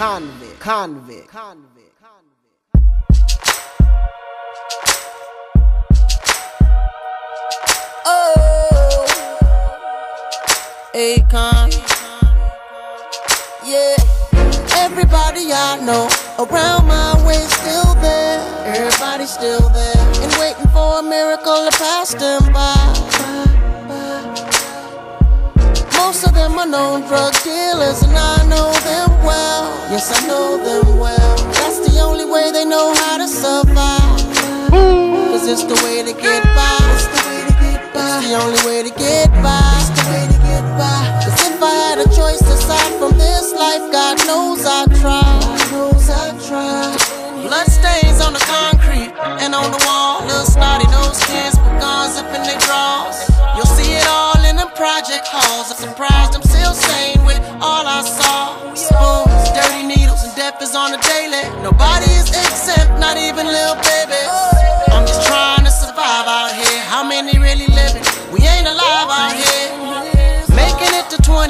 convict, convict, convict. Convict. Oh, Akon. Yeah, everybody I know around my way still there. Everybody still there and waiting for a miracle to pass them by. Most of them are known drug dealers, and I know. Yes, I know them well. That's the only way they know how to survive. Cause it's the way to get by. It's the way to get by. It's the only way to get by. It's the way to get by. Cause if I had a choice aside from this life, God knows I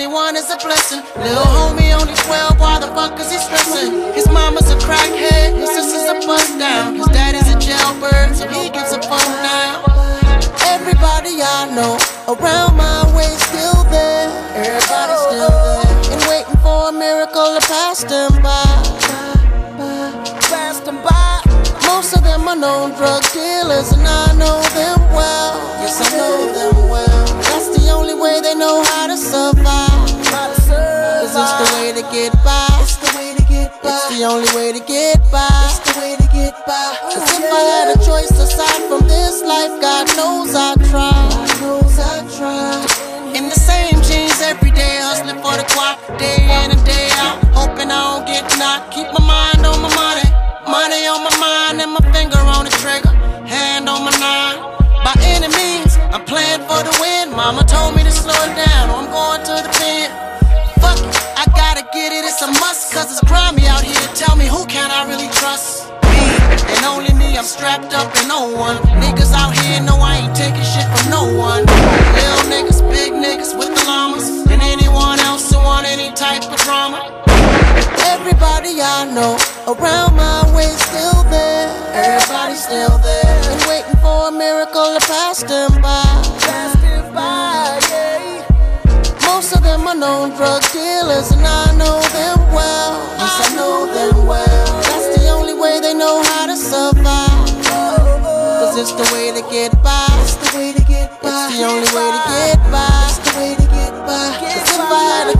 21 is a blessing. Little homie only 12, why the fuck is he stressing? His mama's a crackhead, his sister's a bust down. His daddy's a jailbird, so he gives a fuck now. Everybody I know around my way still there. Everybody still there and waiting for a miracle to. Pass them by. Most of them are known drug dealers, and I know them well. Yes, I know them well. That's the only way they know how to survive. The only way to get by. It's the way to get by. Cause oh, if I had a choice aside from this life, God knows I tried. God knows I tried. In the same jeans every day, hustling for the guap, day in and day out. Hoping I don't get knocked. Keep my mind on my money. Money on my mind and my finger on the trigger. Hand on my nine. By any means, I'm playing for the win. Mama told me to slow it down, or I'm going to the pen. Fuck it, I gotta get it, it's a must, cause it's grimy. Tell me who can I really trust? Me, and only me, I'm strapped up and no one. Niggas out here know I ain't taking shit from no one. Little niggas, big niggas with the llamas, and anyone else who want any type of drama. Everybody I know around my way still there. Everybody still there and waiting for a miracle to pass them by. Pass them by, yeah. Most of them are known drug dealers, and I the way to get by. It's the way to get by. It's the only way to get by. It's the way to get by. Cause if